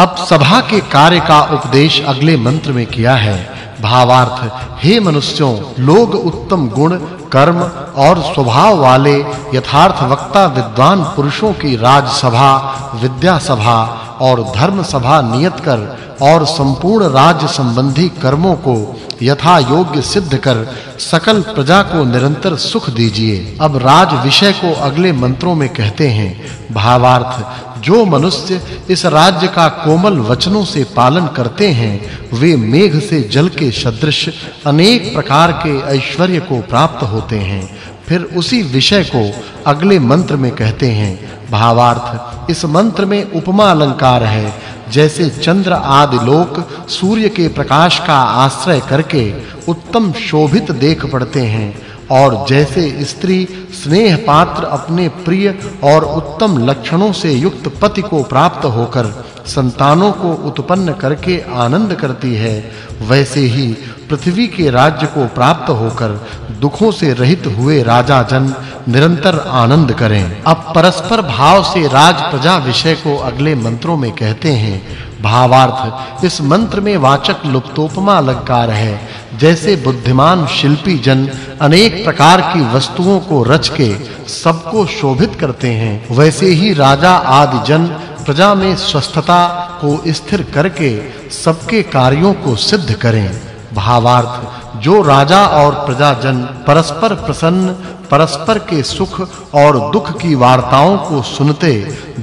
अब सभा के कार्य का उपदेश अगले मंत्र में किया है। भावार्थ, हे मनुष्यों, लोग उत्तम गुण, कर्म और स्वभाव वाले, यथार्थ वक्ता, विद्वान पुरुषों की राजसभा विद्या सभा और धर्म सभा नियत कर और संपूर्ण राज्य संबंधी कर्मों को यथा योग्य सिद्ध कर, सकल प्रजा को निरंतर सुख दीजिए। अब राज विषय को अगले मंत्रों में कहते हैं। भावार्थ जो मनुष्य इस राज्य का कोमल वचनों से पालन करते हैं, वे मेघ से जल के सदृश अनेक प्रकार के ऐश्वर्य को प्राप्त होते हैं। फिर उसी विषय को अगले मंत्र में कहते हैं। भावार्थ, इस मंत्र में उपमा अलंकार है। जैसे चंद्र आदि लोक सूर्य के प्रकाश का आश्रय करके उत्तम शोभित देख पड़ते हैं। और जैसे स्त्री स्नेह पात्र अपने प्रिय और उत्तम लक्षणों से युक्त पति को प्राप्त होकर संतानों को उत्पन्न करके आनंद करती है, वैसे ही पृथ्वी के राज्य को प्राप्त होकर दुखों से रहित हुए राजा जन निरंतर आनंद करें। अब परस्पर भाव से राज प्रजा विषय को अगले मंत्रों में कहते हैं, भावार्थ, इस मंत्र में वाचक् लुप्तोपमा अलंकार है। जैसे बुद्धिमान शिल्पी जन अनेक प्रकार की वस्तुओं को रच के सबको शोभित करते हैं, वैसे ही राजा आदि जन प्रजा में स्वस्थता को स्थिर करके सबके कार्यों को सिद्ध करें। भावार्थ, जो राजा और प्रजाजन परस्पर प्रसन्न, परस्पर के सुख और दुख की वार्ताओं को सुनते,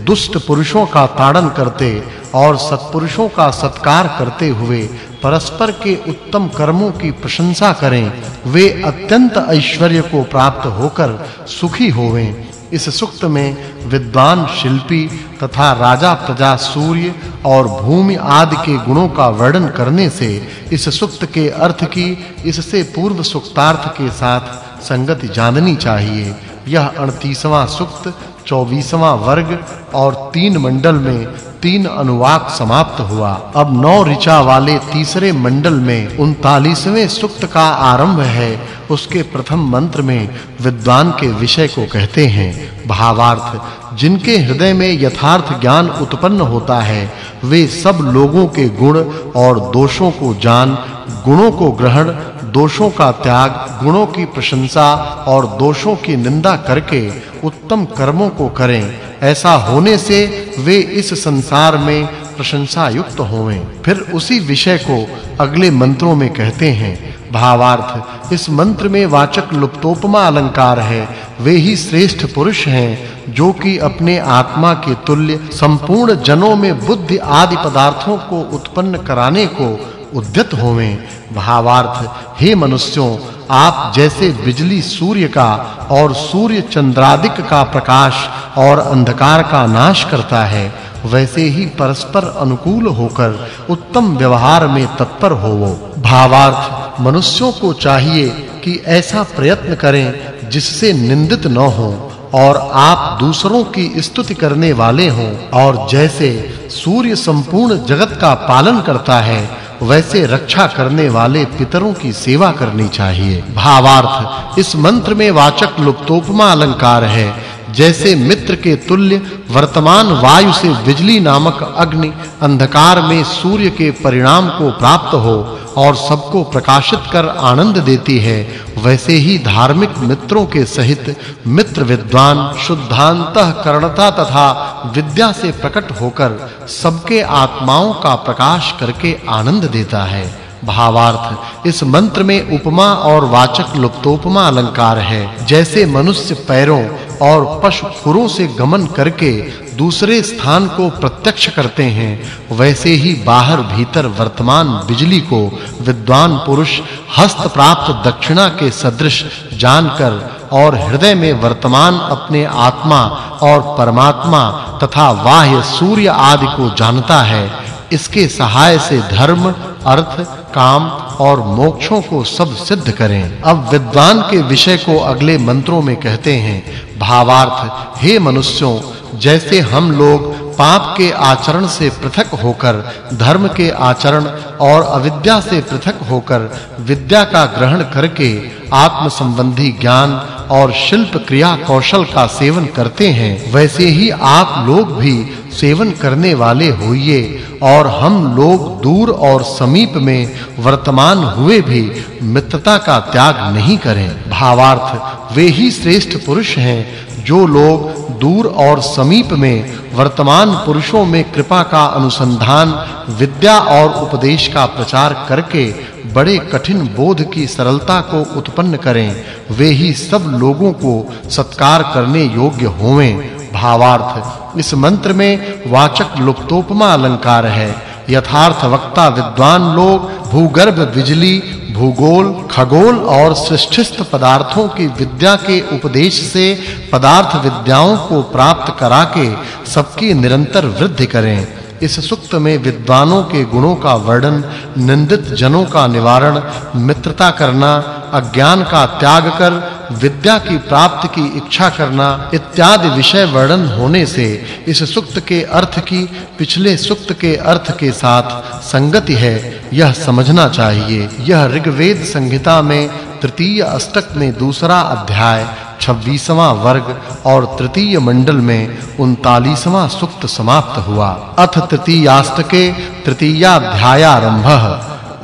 दुष्ट पुरुषों का ताड़न करते और सत्पुरुषों का सत्कार करते हुए परस्पर के उत्तम कर्मों की प्रशंसा करें। वे अत्यंत ऐश्वर्य को प्राप्त होकर सुखी होवें। इस सुक्त में विद्वान शिल्पी तथा राजा प्रजा सूर्य और भूमि आदि के गुणों का वर्णन करने से इस सुक्त के अर्थ की, इससे पूर्व सुक्तार्थ के साथ संगति जाननी चाहिए। यह 38वां सुक्त 24वां वर्ग और तीन मंडल में तीन अनुवाक समाप्त हुआ। अब नौ ऋचा वाले तीसरे मंडल में 39वें सुक्त का आरंभ है। उसके प्रथम मंत्र में विद्वान के विषय को कहते हैं, भावार्थ, जिनके हृदय में यथार्थ ज्ञान उत्पन्न होता है, वे सब लोगों के गुण और दोषों को जान, गुणों को ग्रहण दोषों का त्याग, गुणों की प्रशंसा और दोषों की निंदा करके उत्तम कर्मों को करें। ऐसा होने से वे इस संसार में प्रशंसा युक्त होवें। फिर उसी विषय को अगले मंत्रों में कहते हैं। भावार्थ, इस मंत्र में वाचक् लुप्तोपमा अलंकार है। वे ही श्रेष्ठ पुरुष हैं, जो कि अपने आत्मा के तुल्य, संपूर्ण जनों में बुद्धि आदि पदार्थों को उत्पन्न कराने को उद्यत होवें। भावार्थ हे मनुष्यों, आप जैसे बिजली सूर्य का और सूर्य चंद्रादिक का प्रकाश और अंधकार का नाश करता है, वैसे ही परस्पर अनुकूल होकर उत्तम व्यवहार में तत्पर होवो। भावार्थ, मनुष्यों को चाहिए कि ऐसा प्रयत्न करें जिससे निंदित न हो और आप दूसरों की स्तुति करने वाले हों और जैसे सूर्य संपूर्ण जगत का पालन करता है वैसे रक्षा करने वाले पितरों की सेवा करनी चाहिए। भावार्थ, इस मंत्र में वाचक् लुप्तोपमा अलंकार है। जैसे मित्र के तुल्य वर्तमान वायु से बिजली नामक अग्नि अंधकार में सूर्य के परिणाम को प्राप्त हो और सबको प्रकाशित कर आनंद देती है, वैसे ही धार्मिक मित्रों के सहित मित्र विद्वान शुद्धांतः करणता तथा विद्या से प्रकट होकर सबके आत्माओं का प्रकाश करके आनंद देता है। भावार्थ। इस मंत्र में उपमा और वाचक् लुप्तोपमा अलंकार है। जैसे मनुष्य पैरों और पशु खुरों से गमन करके दूसरे स्थान को प्रत्यक्ष करते हैं, वैसे ही बाहर भीतर वर्तमान बिजली को विद्वान पुरुष हस्त प्राप्त दक्षिणा के सदृश जानकर और हृदय में वर्तमान अपने आत्मा और परमात्मा तथा बाह्य सूर्य आदि को जानता है। इसके सहाय से धर्म अर्थ, काम और मोक्षों को सब सिद्ध करें। अब विद्वान के विषय को अगले मंत्रों में कहते हैं, भावार्थ, हे मनुष्यों, जैसे हम लोग पाप के आचरण से पृथक होकर, धर्म के आचरण और अविद्या से पृथक होकर, विद्या का ग्रहण करके आत्म संबंधी ज्ञान और शिल्प क्रिया कौशल का सेवन करते हैं, वैसे ही आप लोग भी सेवन करने वाले होइए और हम लोग दूर और समीप में वर्तमान हुए भी मित्रता का त्याग नहीं करें। भावार्थ, वे ही श्रेष्ठ पुरुष हैं जो लोग दूर और समीप में वर्तमान पुरुषों में कृपा का अनुसंधान, विद्या और उपदेश का प्रचार करके बड़े कठिन बोध की सरलता को उत्पन्न करें, वे ही सब लोगों को सत्कार करने योग्य होवें। भावार्थ, इस मंत्र में वाचक् लुप्तोपमा अलंकार है। यथार्थ वक्ता, विद्वान लोग, भूगर्भ बिजली, भूगोल, खगोल और सृष्टिस्थ पदार्थों की विद्या के उपदेश से पदार्थ विद्याओं को प्राप्त करा के सबकी निरंतर वृद्धि करें। इस सुक्त में विद्वानों के गुणों का वर्णन, निंदित जनों का निवारण, मित्रता करना, अज्ञान का त्याग कर विद्या की प्राप्ति की इच्छा करना इत्यादि विषय वर्णन होने से इस सुक्त के अर्थ की, पिछले सुक्त के अर्थ के साथ संगति है, यह समझना चाहिए। यह ऋग्वेद संहिता में तृतीय अष्टक में दूसरा अध्याय 26वां वर्ग और तृतीय मंडल में 39वां सुक्त समाप्त हुआ। अथ तृतीयाष्टके तृतीयाध्याय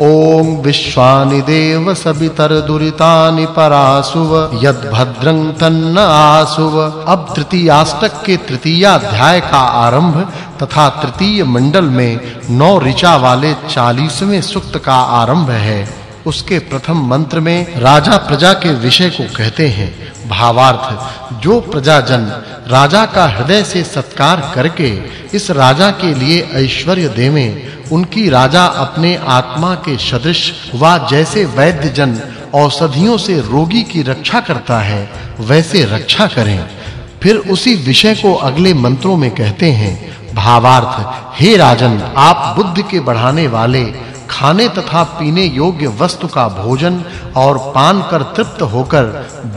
ओम विश्वानि देव सबितर दुरितानि परासुव यद भद्रं तन्न आसुव अब तृतीयाष्टक के तृतीय अध्याय का आरंभ तथा तृतीय मंडल में नौ ऋचा वाले 40वें सुक्त का आरंभ है। उसके प्रथम मंत्र में राजा प्रजा के विषय को कहते हैं। भावार्थ, जो प्रजाजन राजा का हृदय से सत्कार करके इस राजा के लिए ऐश्वर्य देवें उनकी राजा अपने आत्मा के सदृश वा जैसे वैद्य जन औषधियों से रोगी की रक्षा करता है, वैसे रक्षा करें। फिर उसी विषय को अगले मंत्रों में कहते हैं, भावार्थ, हे राजन, आप बुद्धि के बढ़ाने वाले, खाने तथा पीने योग्य वस्तु का भोजन और पान कर तृप्त होकर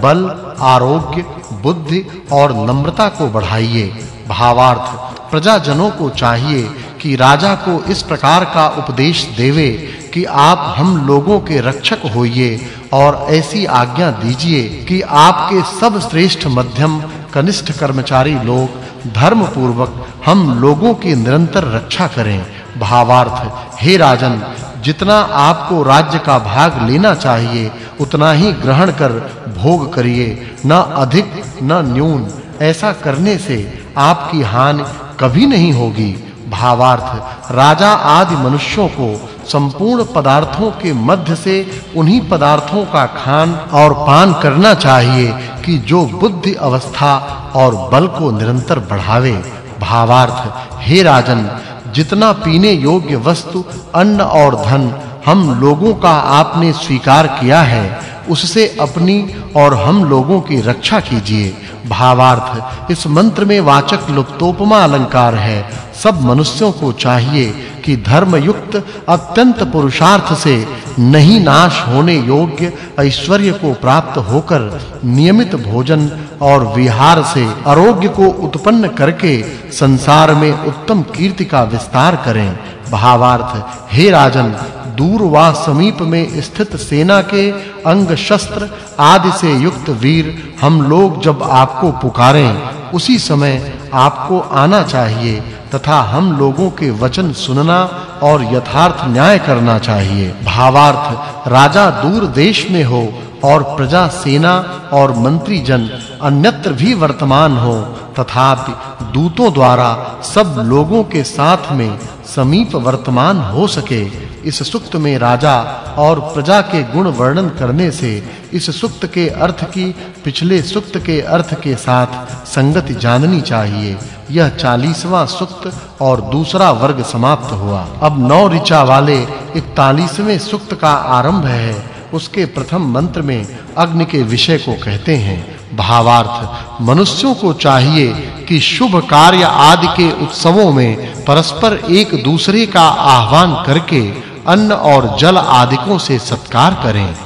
बल, आरोग्य, बुद्धि और नम्रता को बढ़ाइए। भावार्थ, प्रजाजनों को चाहिए कि राजा को इस प्रकार का उपदेश देवे कि आप हम लोगों के रक्षक होइए और ऐसी आज्ञा दीजिए कि आपके सब श्रेष्ठ मध्यम, कनिष्ठ कर्मचारी लोग धर्म पूर्वक हम लोगों की निरंतर रक्षा करें। भावार्थ, हे राजन, जितना आपको राज्य का भाग लेना चाहिए, उतना ही ग्रहण कर भोग करिए, न अधिक, न न्यून। ऐसा करने से आपकी हानि कभी नहीं होगी। भावार्थ। राजा आदि मनुष्यों को संपूर्ण पदार्थों के मध्य से उन्हीं पदार्थों का खान और पान करना चाहिए कि जो बुद्धि अवस्था और बल को निरंतर बढ़ावे। भावार्थ, हे राजन, जितना पीने योग्य वस्तु, अन्न और धन हम लोगों का आपने स्वीकार किया है, उससे अपनी और हम लोगों की रक्षा कीजिए। भावार्थ। इस मंत्र में वाचक् लुप्तोपमा अलंकार है। सब मनुष्यों को चाहिए कि धर्म युक्त अत्यंत पुरुषार्थ से नहीं नाश होने योग्य ऐश्वर्य को प्राप्त होकर नियमित भोजन और विहार से आरोग्य को उत्पन्न करके संसार में उत्तम कीर्ति का विस्तार करें। भावार्थ, हे राजन दूर वा समीप में स्थित सेना के अंग शस्त्र आदि से युक्त वीर हम लोग जब आपको पुकारें, उसी समय आपको आना चाहिए तथा हम लोगों के वचन सुनना और यथार्थ न्याय करना चाहिए। भावार्थ, राजा दूर देश में हो और प्रजा सेना और मंत्री जन अन्यत्र भी वर्तमान हो, तथापि दूतों द्वारा सब लोगों के साथ में समीप वर्तमान हो सके। इस सुक्त में राजा और प्रजा के गुण वर्णन करने से इस सुक्त के अर्थ की, पिछले सुक्त के अर्थ के साथ संगति जाननी चाहिए। यह 40वां सुक्त और दूसरा वर्ग समाप्त हुआ। अब नौ ऋचा वाले 41वें सुक्त का आरंभ है। उसके प्रथम मंत्र में अग्नि के विषय को कहते हैं। भावार्थ, मनुष्यों को चाहिए कि शुभ कार्य आदि के उत्सवों में परस्पर एक दूसरे का आह्वान करके अन्न और जल आदिकों से सत्कार करें।